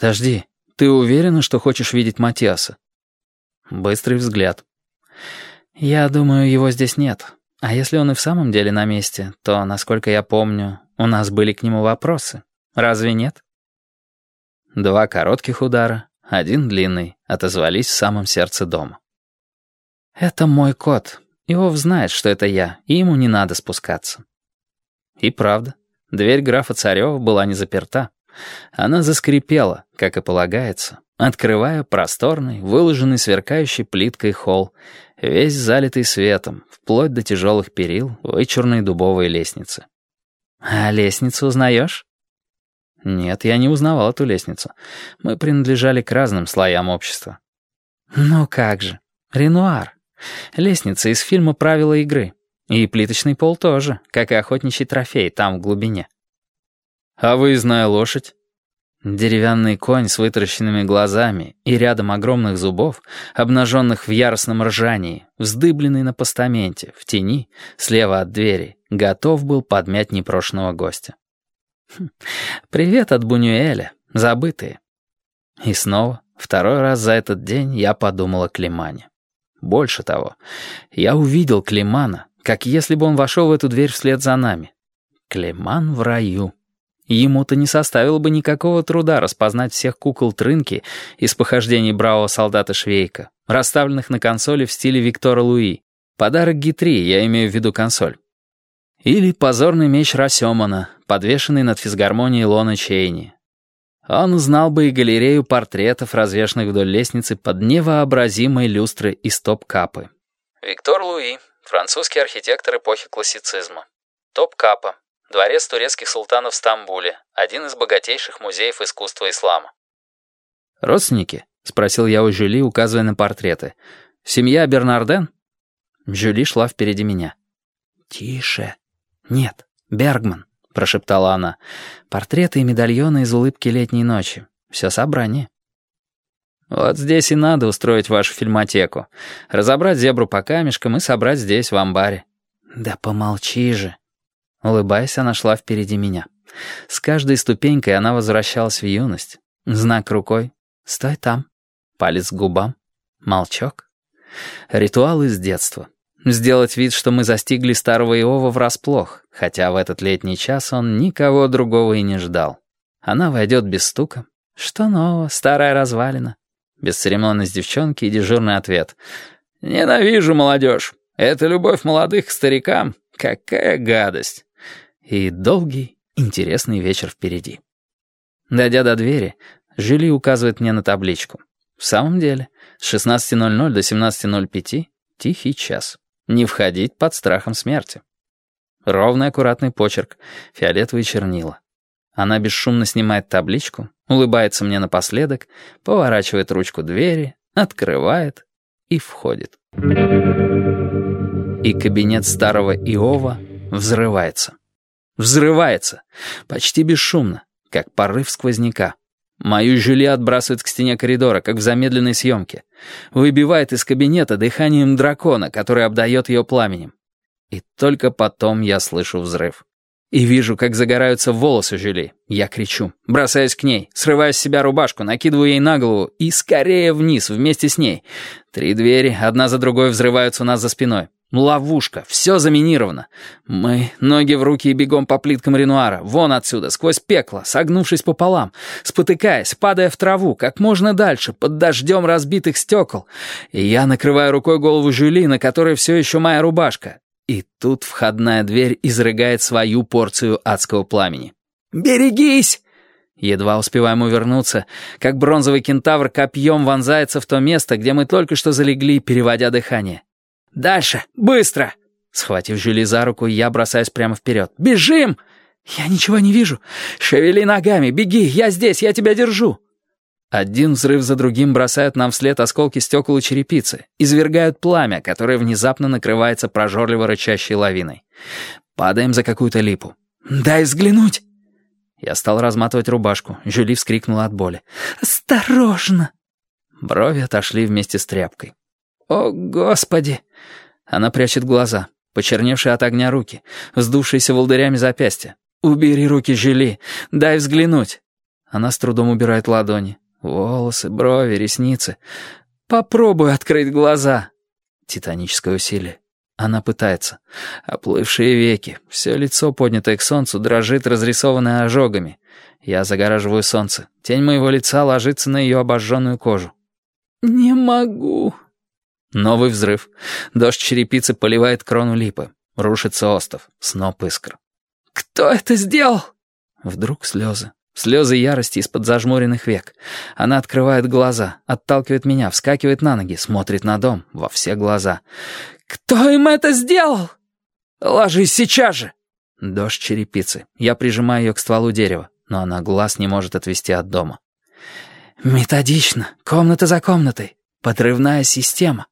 «Подожди, ты уверена, что хочешь видеть Матиаса?» Быстрый взгляд. «Я думаю, его здесь нет. А если он и в самом деле на месте, то, насколько я помню, у нас были к нему вопросы. Разве нет?» Два коротких удара, один длинный, отозвались в самом сердце дома. «Это мой кот. Иов знает, что это я, и ему не надо спускаться». И правда, дверь графа Царева была не заперта. Она заскрипела, как и полагается, открывая просторный, выложенный сверкающей плиткой холл, весь залитый светом, вплоть до тяжелых перил вычурной дубовой лестницы. «А лестницу узнаешь?» «Нет, я не узнавал эту лестницу. Мы принадлежали к разным слоям общества». «Ну как же. Ренуар. Лестница из фильма «Правила игры». И плиточный пол тоже, как и охотничий трофей там в глубине». «А выездная лошадь?» Деревянный конь с вытаращенными глазами и рядом огромных зубов, обнаженных в яростном ржании, вздыбленный на постаменте, в тени, слева от двери, готов был подмять непрошенного гостя. Хм, «Привет от Бунюэля, забытые». И снова, второй раз за этот день я подумал о Климане. Больше того, я увидел Климана, как если бы он вошел в эту дверь вслед за нами. Климан в раю. Ему-то не составило бы никакого труда распознать всех кукол Трынки из похождений бравого солдата Швейка, расставленных на консоли в стиле Виктора Луи. Подарок Гитри, я имею в виду консоль. Или позорный меч Расемана, подвешенный над физгармонией Лона Чейни. Он знал бы и галерею портретов, развешанных вдоль лестницы под невообразимой люстры и стоп-капы. Виктор Луи, французский архитектор эпохи классицизма. Топ-капа, Дворец турецких султанов в Стамбуле, один из богатейших музеев искусства ислама. «Родственники?» — спросил я у Жюли, указывая на портреты. «Семья Бернарден?» Жюли шла впереди меня. «Тише. Нет, Бергман», — прошептала она. «Портреты и медальоны из улыбки летней ночи. Все собрание». «Вот здесь и надо устроить вашу фильмотеку. Разобрать зебру по камешкам и собрать здесь, в амбаре». «Да помолчи же», Улыбаясь, она шла впереди меня. С каждой ступенькой она возвращалась в юность. Знак рукой. «Стой там». Палец к губам. Молчок. Ритуал из детства. Сделать вид, что мы застигли старого Иова врасплох, хотя в этот летний час он никого другого и не ждал. Она войдет без стука. «Что нового, старая развалина?» Бесцеремонность девчонки и дежурный ответ. «Ненавижу молодежь. Это любовь молодых к старикам. Какая гадость!» И долгий, интересный вечер впереди. Дойдя до двери, Жюли указывает мне на табличку. В самом деле, с 16.00 до 17.05 — тихий час. Не входить под страхом смерти. Ровный аккуратный почерк, фиолетовые чернила. Она бесшумно снимает табличку, улыбается мне напоследок, поворачивает ручку двери, открывает и входит. И кабинет старого Иова взрывается. Взрывается. Почти бесшумно, как порыв сквозняка. Мою Жюли отбрасывает к стене коридора, как в замедленной съемке. Выбивает из кабинета дыханием дракона, который обдает ее пламенем. И только потом я слышу взрыв. И вижу, как загораются волосы Жюли. Я кричу, бросаюсь к ней, срываю с себя рубашку, накидываю ей на голову и скорее вниз вместе с ней. Три двери, одна за другой взрываются у нас за спиной. Ловушка, все заминировано. Мы, ноги в руки и бегом по плиткам Ренуара, вон отсюда, сквозь пекло, согнувшись пополам, спотыкаясь, падая в траву, как можно дальше, под дождем разбитых стекол. И я накрываю рукой голову Жюли, на которой все еще моя рубашка. И тут входная дверь изрыгает свою порцию адского пламени. «Берегись!» Едва успеваем увернуться, как бронзовый кентавр копьем вонзается в то место, где мы только что залегли, переводя дыхание. «Дальше! Быстро!» Схватив Жюли за руку, я бросаюсь прямо вперед. «Бежим!» «Я ничего не вижу. Шевели ногами, беги, я здесь, я тебя держу!» Один взрыв за другим бросают нам вслед осколки стекол и черепицы, извергают пламя, которое внезапно накрывается прожорливо рычащей лавиной. Падаем за какую-то липу. «Дай взглянуть!» Я стал разматывать рубашку. Жюли вскрикнула от боли. «Осторожно!» Брови отошли вместе с тряпкой. «О, Господи!» Она прячет глаза, почерневшие от огня руки, вздувшиеся волдырями запястья. «Убери руки, Жюли! Дай взглянуть!» Она с трудом убирает ладони. Волосы, брови, ресницы. Попробуй открыть глаза. Титаническое усилие. Она пытается. Оплывшие веки. Все лицо, поднятое к солнцу, дрожит, разрисованное ожогами. Я загораживаю солнце. Тень моего лица ложится на ее обожженную кожу. «Не могу». Новый взрыв. Дождь черепицы поливает крону липы. Рушится остов. Сноп искр. «Кто это сделал?» Вдруг слезы. Слезы ярости из-под зажмуренных век. Она открывает глаза, отталкивает меня, вскакивает на ноги, смотрит на дом во все глаза. «Кто им это сделал?» «Ложись сейчас же!» Дождь черепицы. Я прижимаю ее к стволу дерева, но она глаз не может отвести от дома. «Методично, комната за комнатой. Подрывная система».